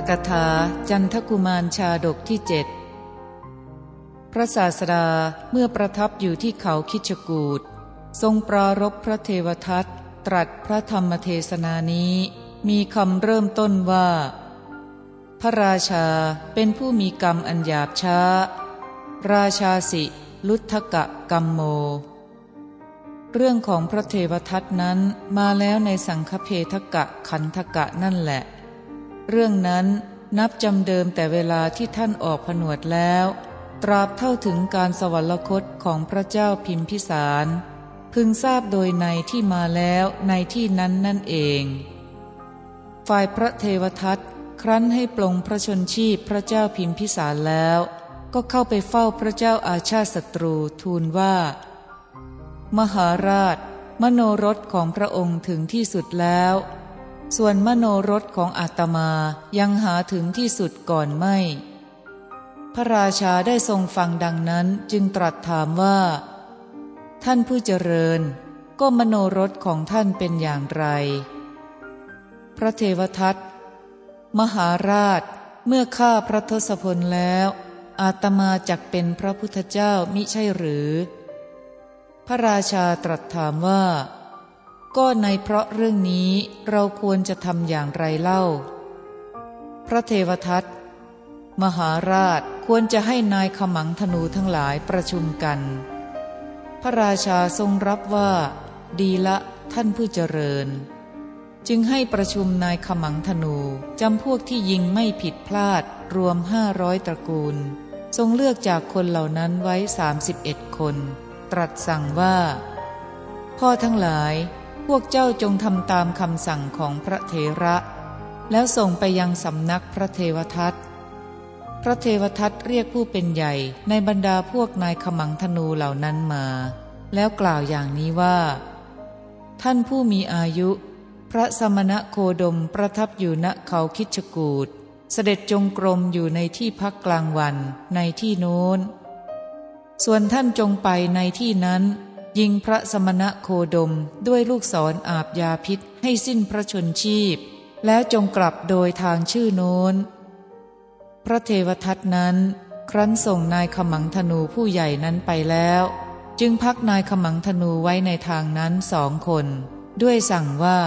อักถาจันทกุมารชาดกที่เจ็ดพระศาสดาเมื่อประทับอยู่ที่เขาคิชกูดทรงปรารบพระเทวทัตตรัสพระธรรมเทศนานี้ มีคำเริ่มต้นว่า พระราชาเป็นผู้มีกรรมอันหยาบช้า ราชาสิ ลุทธกะกรรมโม เรื่องของพระเทวทัตนั้นมาแล้วในสังฆเพทกะขันธกะนั่นแหละ เรื่องนั้นนับจำเดิมแต่เวลาที่ท่านออกผนวดแล้ว ตราบเท่าถึงการสวรรคตของพระเจ้าพิมพิสาร พึงทราบโดยในที่มาแล้วในที่นั้นนั่นเอง ฝ่ายพระเทวทัตครั้นให้ปลงพระชนชีพพระเจ้าพิมพิสารแล้ว ก็เข้าไปเฝ้าพระเจ้าอาชาติศัตรูทูลว่า มหาราช มโนรสของพระองค์ถึงที่สุดแล้ว ส่วนมโนรสของอาตมายังหาถึงที่สุดก่อนไม่ พระราชาได้ทรงฟังดังนั้นจึงตรัสถามว่า ท่านผู้เจริญ ก็มโนรสของท่านเป็นอย่างไร พระเทวทัตมหาราช เมื่อฆ่าพระทศพลแล้ว อาตมาจักเป็นพระพุทธเจ้ามิใช่หรือ พระราชาตรัสถามว่า ก็ในเพราะเรื่องนี้เราควรจะทำอย่างไรเล่า พระเทวทัตมหาราชควรจะให้นายขมังธนูทั้งหลายประชุมกัน พระราชาทรงรับว่า ดีละท่านผู้เจริญ จึงให้ประชุมนายขมังธนูจำพวกที่ยิงไม่ผิดพลาดรวมห้าร้อยตระกูล ทรงเลือกจากคนเหล่านั้นไว้สามสิบเอ็ดคน ตรัสสั่งว่า พ่อทั้งหลาย วกเจ้าจงทำตามคำสั่งของพระเทระ แล้วส่งไปยังสำนักพระเทวทัต พระเทวทัตเรียกผู้เป็นใหญ่ในบรรดาพวกนายขมังธนูเหล่านั้นมา แล้วกล่าวอย่างนี้ว่า ท่านผู้มีอายุ พระสมณะโคดมประทับอยู่ณเขาคิชกูดเสด็จจงกรมอยู่ในที่พักกลางวันในที่โน้น ส่วนท่านจงไปในที่นั้น ยิงพระสมณะโคดมด้วยลูกศรออาบยาพิษให้สิ้นพระชนชีพ แล้วจงกลับโดยทางชื่อโน้น พระเทวทัตนั้น ครั้นส่งนายขมังธนูผู้ใหญ่นั้นไปแล้ว จึงพักนายขมังธนูไว้ในทางนั้นสองคน ด้วยสั่งว่า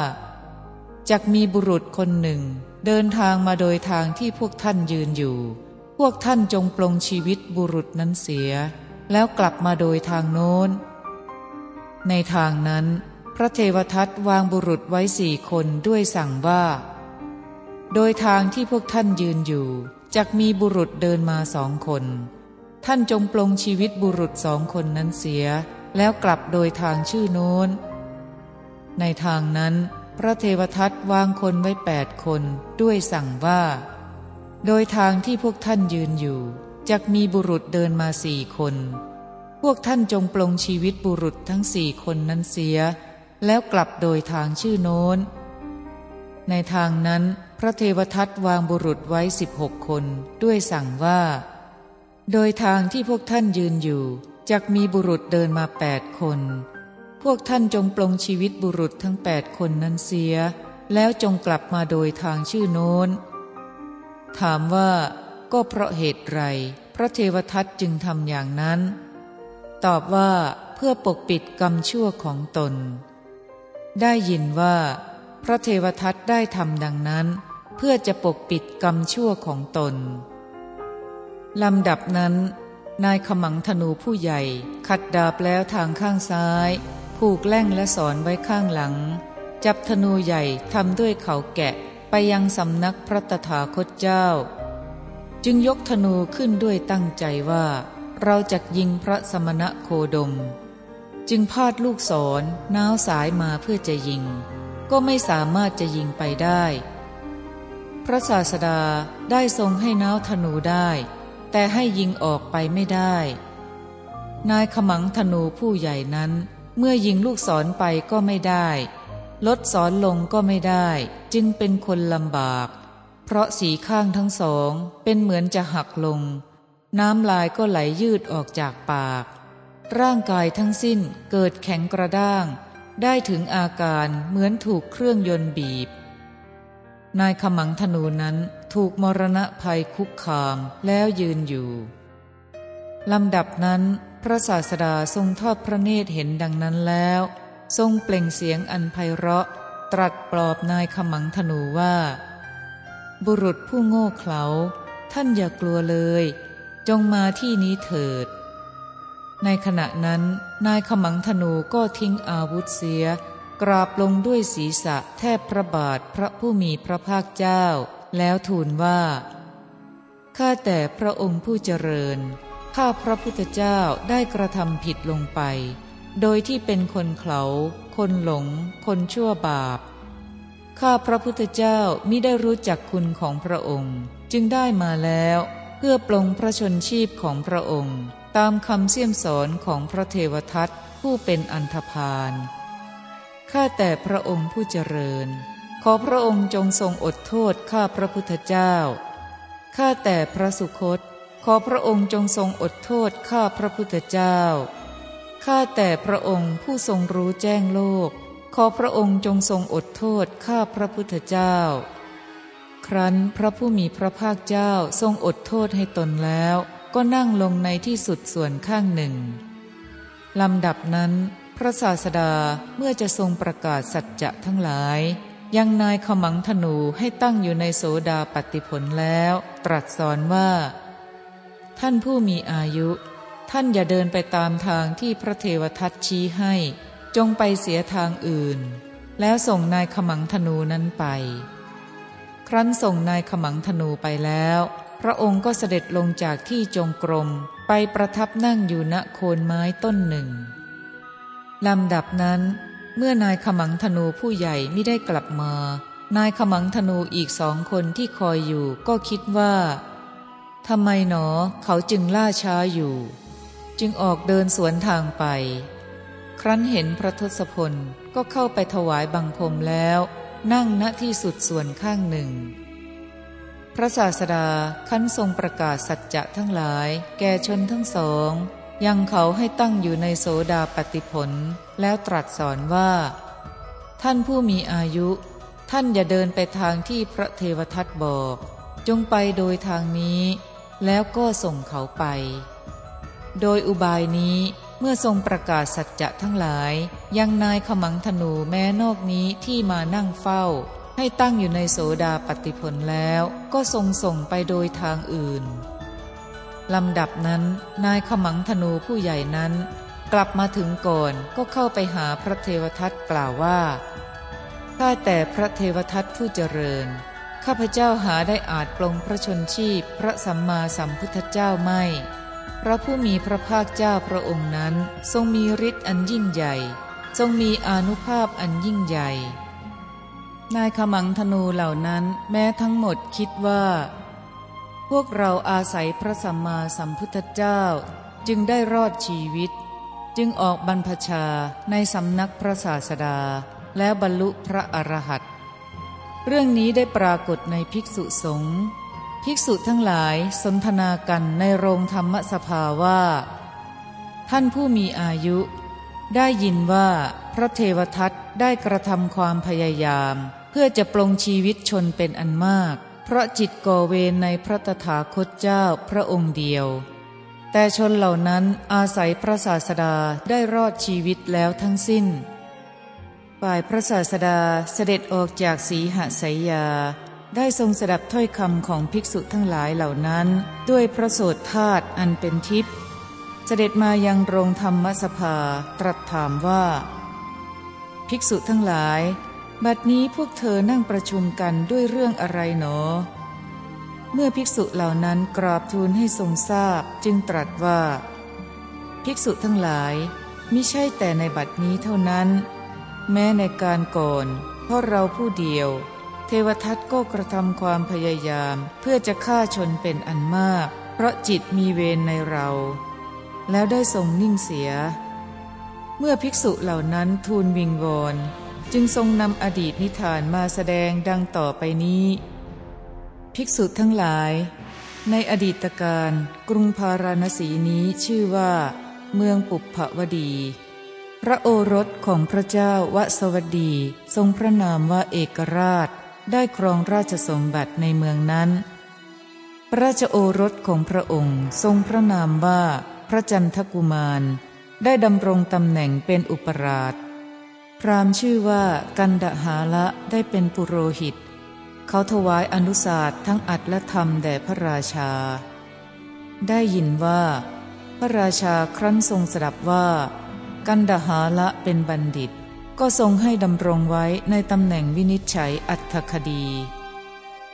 จะกมีบุรุษคนหนึ่ง เดินทางมาโดยทางที่พวกท่านยืนอยู่ พวกท่านจงปลงชีวิตบุรุษนั้นเสีย แล้วกลับมาโดยทางโน้น ในทางนั้น พระเทวทัตวางบุรุษไว้สี่คนด้วยสั่งว่า โดยทางที่พวกท่านยืนอยู่จะมีบุรุษเดินมาสองคน ท่านจงปลงชีวิตบุรุษสองคนนั้นเสีย แล้วกลับโดยทางชื่อโน้น ในทางนั้น พระเทวทัตวางคนไว้แปดคนด้วยสั่งว่า โดยทางที่พวกท่านยืนอยู่จะมีบุรุษเดินมาสี่คน พวกท่านจงปลงชีวิตบุรุษทั้งสี่คนนั้นเสีย แล้วกลับโดยทางชื่อโน้น ในทางนั้นพระเทวทัตวางบุรุษไว้สิบหกคนด้วยสั่งว่า โดยทางที่พวกท่านยืนอยู่จะมีบุรุษเดินมาแปดคน พวกท่านจงปลงชีวิตบุรุษทั้งแปดคนนั้นเสีย แล้วจงกลับมาโดยทางชื่อโน้น ถามว่าก็เพราะเหตุไร พระเทวทัตจึงทำอย่างนั้น ตอบว่าเพื่อปกปิดกรรมชั่วของตน ได้ยินว่า พระเทวทัตได้ทำดังนั้น เพื่อจะปกปิดกรรมชั่วของตนลำดับนั้น นายขมังธนูผู้ใหญ่ ขัดดาบแล้วทางข้างซ้าย ผูกแล่งและสอนไว้ข้างหลัง จับธนูใหญ่ทำด้วยเขาแกะไปยังสำนักพระตถาคตเจ้า จึงยกธนูขึ้นด้วยตั้งใจว่า เราจะยิงพระสมณะโคดม จึงพาดลูกศรน้าวสายมาเพื่อจะยิง ก็ไม่สามารถจะยิงไปได้ พระศาสดาได้ทรงให้น้าวธนูได้ แต่ให้ยิงออกไปไม่ได้ นายขมังธนูผู้ใหญ่นั้น เมื่อยิงลูกศรไปก็ไม่ได้ ลดศรลงก็ไม่ได้ จึงเป็นคนลำบาก เพราะสีข้างทั้งสองเป็นเหมือนจะหักลง น้ำลายก็ไหลยืดออกจากปาก ร่างกายทั้งสิ้นเกิดแข็งกระด้าง ได้ถึงอาการเหมือนถูกเครื่องยนต์บีบ นายขมังธนูนั้นถูกมรณะภัยคุกคามแล้วยืนอยู่ลำดับนั้นพระศาสดาทรงทอดพระเนตรเห็นดังนั้นแล้ว ทรงเปล่งเสียงอันไพเราะ ตรัสปลอบนายขมังธนูว่า บุรุษผู้โง่เขลาท่านอย่ากลัวเลย จงมาที่นี้เถิด ในขณะนั้น นายขมังธนูก็ทิ้งอาวุธเสีย กราบลงด้วยศีรษะแทบพระบาทพระผู้มีพระภาคเจ้า แล้วทูลว่า ข้าแต่พระองค์ผู้เจริญ ข้าพระพุทธเจ้าได้กระทำผิดลงไป โดยที่เป็นคนเขาคนหลง คนชั่วบาป ข้าพระพุทธเจ้ามิได้รู้จักคุณของพระองค์ จึงได้มาแล้ว พื่อปลงพระชนชีพของพระองค์ ตามคำเสี่ยมสอนของพระเทวทัตผู้เป็นอันธพาลข้าแต่พระองค์ผู้เจริญ ขอพระองค์จงทรงอดโทษข้าพระพุทธเจ้าข้าแต่พระสุคต ขอพระองค์จงทรงอดโทษข้าพระพุทธเจ้าข้าแต่พระองค์ผู้ทรงรู้แจ้งโลก ขอพระองค์จงทรงอดโทษข้าพระพุทธเจ้า ครั้นพระผู้มีพระภาคเจ้าทรงอดโทษให้ตนแล้ว ก็นั่งลงในที่สุดส่วนข้างหนึ่งลำดับนั้น พระศาสดาเมื่อจะทรงประกาศสัจจะทั้งหลาย ยังนายขมังธนูให้ตั้งอยู่ในโสดาปฏิผลแล้ว ตรัสสอนว่า ท่านผู้มีอายุ ท่านอย่าเดินไปตามทางที่พระเทวทัตชี้ให้ จงไปเสียทางอื่น แล้วส่งนายขมังธนูนั้นไป ครั้นส่งนายขมังธนูไปแล้ว พระองค์ก็เสด็จลงจากที่จงกรมไปประทับนั่งอยู่ณโคนไม้ต้นหนึ่งลำดับนั้น เมื่อนายขมังธนูผู้ใหญ่ไม่ได้กลับมา นายขมังธนูอีกสองคนที่คอยอยู่ก็คิดว่าทำไมหนอเขาจึงล่าช้าอยู่ จึงออกเดินสวนทางไป ครั้นเห็นพระทศพลก็เข้าไปถวายบังคมแล้ว นั่งณที่สุดส่วนข้างหนึ่ง พระศาสดาขั้นทรงประกาศสัจจะทั้งหลาย แก่ชนทั้งสอง ยังเขาให้ตั้งอยู่ในโสดาปฏิผล แล้วตรัสสอนว่า ท่านผู้มีอายุ ท่านอย่าเดินไปทางที่พระเทวทัตบอก จงไปโดยทางนี้ แล้วก็ส่งเขาไป โดยอุบายนี้เมื่อทรงประกาศสัจจะทั้งหลาย ยังนายขมังธนูแม้นอกนี้ที่มานั่งเฝ้า ให้ตั้งอยู่ในโสดาปฏิผลแล้วก็ทรงส่งไปโดยทางอื่นลำดับนั้นนายขมังธนูผู้ใหญ่นั้น กลับมาถึงก่อนก็เข้าไปหาพระเทวทัตกล่าวว่าข้าแต่พระเทวทัตผู้เจริญ ข้าพเจ้าหาได้อาจปลงพระชนชีพพระสัมมาสัมพุทธเจ้าไม่ พระผู้มีพระภาคเจ้าพระองค์นั้น ทรงมีฤทธิ์อันยิ่งใหญ่ ทรงมีอนุภาพอันยิ่งใหญ่ นายขมังธนูเหล่านั้นแม้ทั้งหมดคิดว่า พวกเราอาศัยพระสัมมาสัมพุทธเจ้าจึงได้รอดชีวิต จึงออกบรรพชาในสำนักพระศาสดาแล้วบรรลุพระอรหันต์เรื่องนี้ได้ปรากฏในภิกษุสงฆ์ภิกษุทั้งหลายสนทนากันในโรงธรรมสภาว่า ท่านผู้มีอายุ ได้ยินว่าพระเทวทัตได้กระทำความพยายาม เพื่อจะปลงชีวิตชนเป็นอันมาก เพราะจิตก่อเวรในพระตถาคตเจ้าพระองค์เดียว แต่ชนเหล่านั้นอาศัยพระศาสดาได้รอดชีวิตแล้วทั้งสิ้น ฝ่ายพระศาสดาเสด็จออกจากสีหสายยา ได้ทรงสดับถ้อยคำของภิกษุทั้งหลายเหล่านั้น ด้วยพระโสดธาตุอันเป็นทิพย์ เสด็จมายังโรงธรรมสภาตรัสถามว่า ภิกษุทั้งหลาย บัดนี้พวกเธอนั่งประชุมกันด้วยเรื่องอะไรหนอ เมื่อภิกษุเหล่านั้นกราบทูลให้ทรงทราบจึงตรัสว่า ภิกษุทั้งหลายมิใช่แต่ในบัดนี้เท่านั้น แม้ในการก่อน เพราะเราผู้เดียว เทวทัตก็กระทำความพยายาม เพื่อจะฆ่าชนเป็นอันมาก เพราะจิตมีเวรในเรา แล้วได้ทรงนิ่งเสีย เมื่อภิกษุเหล่านั้นทูลวิงวอนจึงทรงนำอดีตนิทานมาแสดงดังต่อไปนี้ ภิกษุทั้งหลาย ในอดีตการกรุงพาราณสีนี้ชื่อว่า เมืองปุพพวดี พระโอรสของพระเจ้าวสวดีทรงพระนามว่าเอกราช ได้ครองราชสมบัติในเมืองนั้น พระราชโอรสของพระองค์ทรงพระนามว่า ระจันทกุมาร ได้ดำรงตำแหน่งเป็นอุปราช พรามชื่อว่ากันดหาละได้เป็นปุโรหิต เขาถวายอนุสาสทั้งอัดและธรรมแด่พระราชา ได้ยินว่า พระราชาครั้นทรงสดับว่า กันดหาละเป็นบัณฑิต ก็ทรงให้ดำรงไว้ในตำแหน่งวินิจฉัยอัตถคดี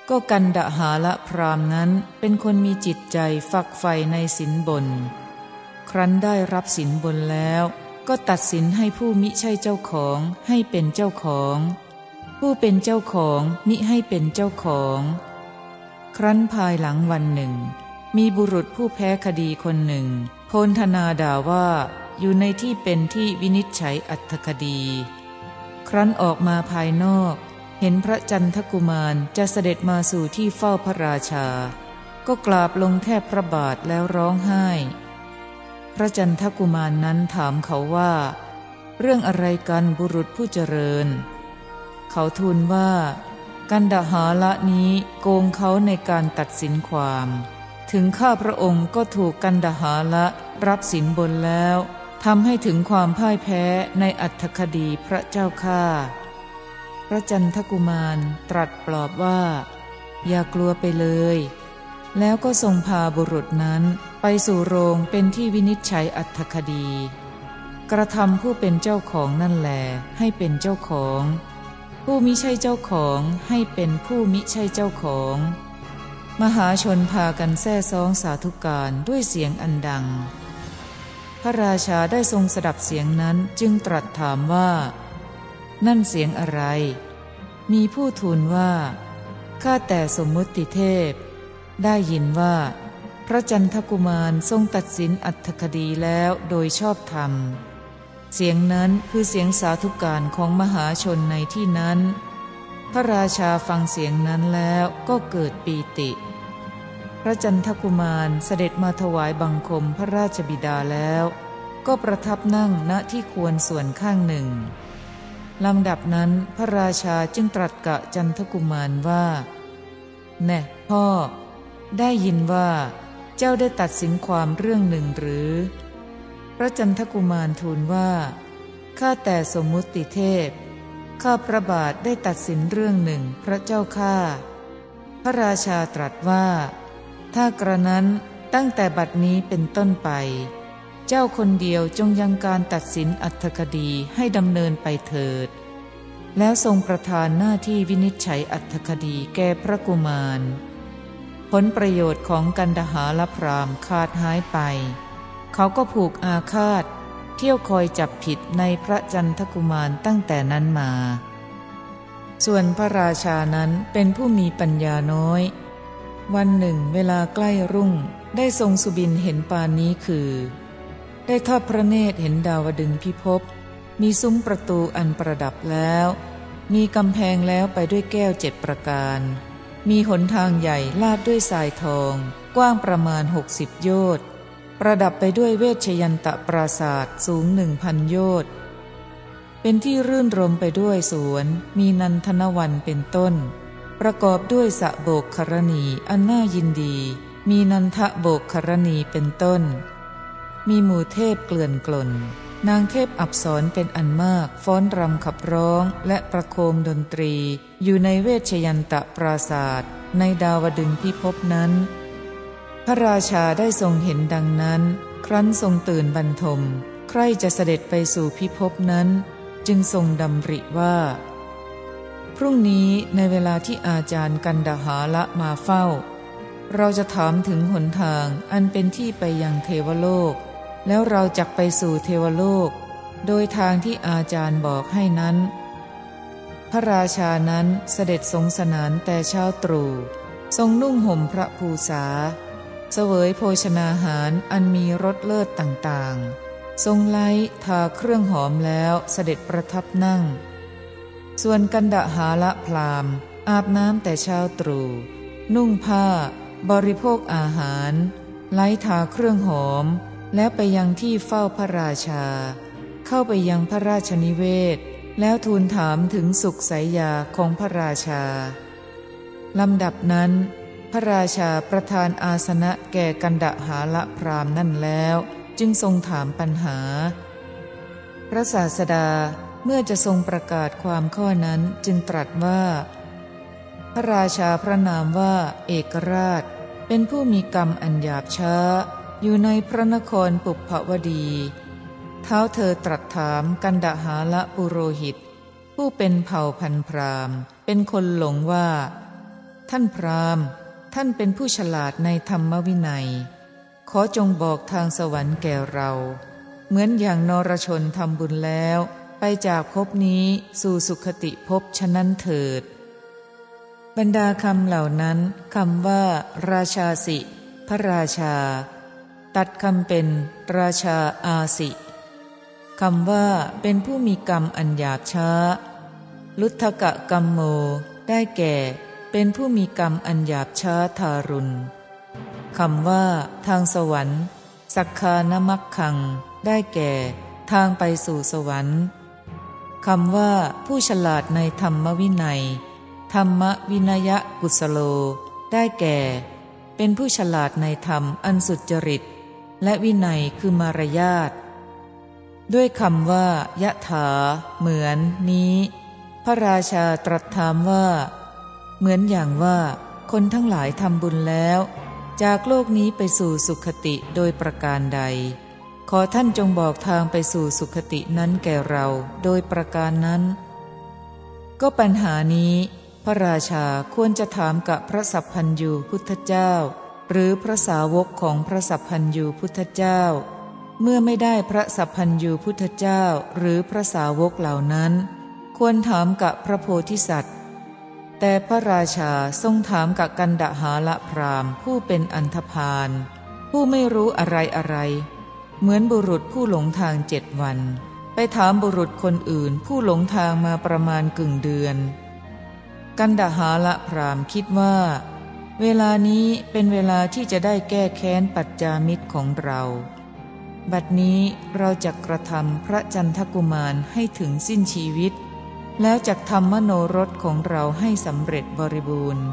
ก็กันดหาละพรามนั้นเป็นคนมีจิตใจฝักใฝ่ในสินบน ครั้นได้รับสินบนแล้ว ก็ตัดสินให้ผู้มิใช่เจ้าของให้เป็นเจ้าของ ผู้เป็นเจ้าของมิให้เป็นเจ้าของ ครั้นภายหลังวันหนึ่ง มีบุรุษผู้แพ้คดีคนหนึ่ง โพนธนาด่าว่าอยู่ในที่เป็นที่วินิจฉัยอัตถคดี ครั้นออกมาภายนอก เห็นพระจันทกุมารจะเสด็จมาสู่ที่เฝ้าพระราชา ก็กราบลงแทบพระบาทแล้วร้องไห้ ระจันทกุมารนนั้นถามเขาว่า เรื่องอะไรกันบุรุษผู้เจริญ เขาทูลว่า กันดหาละนี้โกงเขาในการตัดสินความ ถึงข้าพระองค์ก็ถูกกันดหาละรับสินบนแล้วทำให้ถึงความพ่ายแพ้ในอัตถคดีพระเจ้าข้าพระจันทกุมารตรัสปลอบว่า อย่ากลัวไปเลย แล้วก็ทรงพาบุรุษนั้น ไปสู่โรงเป็นที่วินิจฉัยอัตถคดี กระทำผู้เป็นเจ้าของนั่นแหลให้เป็นเจ้าของ ผู้มิใช่เจ้าของให้เป็นผู้มิใช่เจ้าของ มหาชนพากันแซ่ซองสาธุการด้วยเสียงอันดัง พระราชาได้ทรงสดับเสียงนั้นจึงตรัสถามว่า นั่นเสียงอะไร มีผู้ทูลว่าข้าแต่สมมุติเทพ ได้ยินว่า พระจันทกุมารทรงตัดสินอัตถคดีแล้วโดยชอบธรรม เสียงนั้นคือเสียงสาธุการของมหาชนในที่นั้น พระราชาฟังเสียงนั้นแล้วก็เกิดปีติ พระจันทกุมารเสด็จมาถวายบังคมพระราชบิดาแล้ว ก็ประทับนั่งณที่ควรส่วนข้างหนึ่งลำดับนั้นพระราชาจึงตรัสกะจันทกุมารว่า แน่พ่อ ได้ยินว่า เจ้าได้ตัดสินความเรื่องหนึ่งหรือ พระจันทกุมารทูลว่า ข้าแต่สมมุติเทพ ข้าพระบาทได้ตัดสินเรื่องหนึ่งพระเจ้าข้า พระราชาตรัสว่า ถ้ากระนั้นตั้งแต่บัดนี้เป็นต้นไป เจ้าคนเดียวจงยังการตัดสินอัตถคดีให้ดำเนินไปเถิด แล้วทรงประทานหน้าที่วินิจฉัยอัตถคดีแก่พระกุมาร ผลประโยชน์ของกันดหาลพรามขาดหายไป เขาก็ผูกอาฆาต เที่ยวคอยจับผิดในพระจันทกุมารตั้งแต่นั้นมา ส่วนพระราชานั้นเป็นผู้มีปัญญาน้อย วันหนึ่งเวลาใกล้รุ่งได้ทรงสุบินเห็นปานนี้คือ ได้ทอดพระเนตรเห็นดาวดึงพิภพมีซุ้มประตูอันประดับแล้ว มีกำแพงแล้วไปด้วยแก้วเจ็ดประการ มีหนทางใหญ่ลาดด้วยสายทอง กว้างประมาณหกสิบโยชน์ ประดับไปด้วยเวชยันตะปราศาสตร์สูงหนึ่งพันโยชน์ เป็นที่รื่นรมไปด้วยสวน มีนันทนวันเป็นต้น ประกอบด้วยสะโบกครณีอันน่ายินดี มีนันทะโบกครณีเป็นต้น มีหมู่เทพเกลื่อนกล่นน นางเทพอับสรเป็นอันมากฟ้อนรำขับร้องและประโคมดนตรี อยู่ในเวชยันตะปราศาสตร์ในดาวดึงพิภพนั้น พระราชาได้ทรงเห็นดังนั้น ครั้นทรงตื่นบรรทม ใครจะเสด็จไปสู่พิภพนั้น จึงทรงดำริว่า พรุ่งนี้ในเวลาที่อาจารย์กันดาหาละมาเฝ้า เราจะถามถึงหนทางอันเป็นที่ไปยังเทวโลก แล้วเราจะไปสู่เทวโลก โดยทางที่อาจารย์บอกให้นั้น พระราชานั้นเสด็จทรงสนานแต่เช้าตรู่ทรงนุ่งห่มพระภูษา เสวยโภชนาหารอันมีรสเลิศต่างๆ ทรงไล้ทาเครื่องหอมแล้วเสด็จประทับนั่ง ส่วนกันดหาละพรามอาบน้ำแต่เช้าตรู่นุ่งผ้า บริโภคอาหาร ไล้ทาเครื่องหอม แล้วไปยังที่เฝ้าพระราชา เข้าไปยังพระราชนิเวศ แล้วทูลถามถึงสุขสายยาของพระราชา ลำดับนั้น พระราชาประทานอาสนะแก่กันดหาละพรามนั่นแล้ว จึงทรงถามปัญหา พระศาสดาเมื่อจะทรงประกาศความข้อนั้นจึงตรัสว่า พระราชาพระนามว่าเอกราช เป็นผู้มีกรรมอันหยาบช้า อยู่ในพระนครปุพพวดี เท้าเธอตรัสถามกันดหาละปุโรหิต ผู้เป็นเผ่าพันพรามเป็นคนหลงว่า ท่านพรามท่านเป็นผู้ฉลาดในธรรมวินัย ขอจงบอกทางสวรรค์แก่เรา เหมือนอย่างนรชนทำบุญแล้วไปจากภพนี้สู่สุขติภพฉะนั้นเถิด บรรดาคำเหล่านั้นคำว่า ราชาสิ พระราชา ตัดคำเป็นราชาอาสิคำว่าเป็นผู้มีกรรมอันหยาบช้า ลุทธกะกรรมโม ได้แก่ เป็นผู้มีกรรมอันหยาบช้าทารุณคำว่า ทางสวรรค์สักคานมักขัง ได้แก่ ทางไปสู่สวรรค์คำว่า ผู้ฉลาดในธรรมวินัย ธรรมวินยกุสโล ได้แก่ เป็นผู้ฉลาดในธรรมอันสุจริต และวินัยคือมารยาท ด้วยคำว่ายะถา เหมือนนี้ พระราชาตรัสถามว่า เหมือนอย่างว่าคนทั้งหลายทำบุญแล้ว จากโลกนี้ไปสู่สุขติโดยประการใด ขอท่านจงบอกทางไปสู่สุขตินั้นแก่เราโดยประการนั้น ก็ปัญหานี้ พระราชาควรจะถามกับพระสัพพันยูพุทธเจ้า หรือพระสาวกของพระสัพพันยูพุทธเจ้า เมื่อไม่ได้พระสัพพัญยูพุทธเจ้าหรือพระสาวกเหล่านั้น ควรถามกับพระโพธิสัตว์ แต่พระราชาทรงถามกับกันดหาละพรามผู้เป็นอันธพาลผู้ไม่รู้อะไรอะไร เหมือนบุรุษผู้หลงทางเจ็ดวัน ไปถามบุรุษคนอื่นผู้หลงทางมาประมาณกึ่งเดือน กันดหาละพรามคิดว่า เวลานี้เป็นเวลาที่จะได้แก้แค้นปัจจามิตรของเรา บัดนี้เราจะกระทำพระจันทกุมารให้ถึงสิ้นชีวิต แล้วจะทำมโนรสของเราให้สำเร็จบริบูรณ์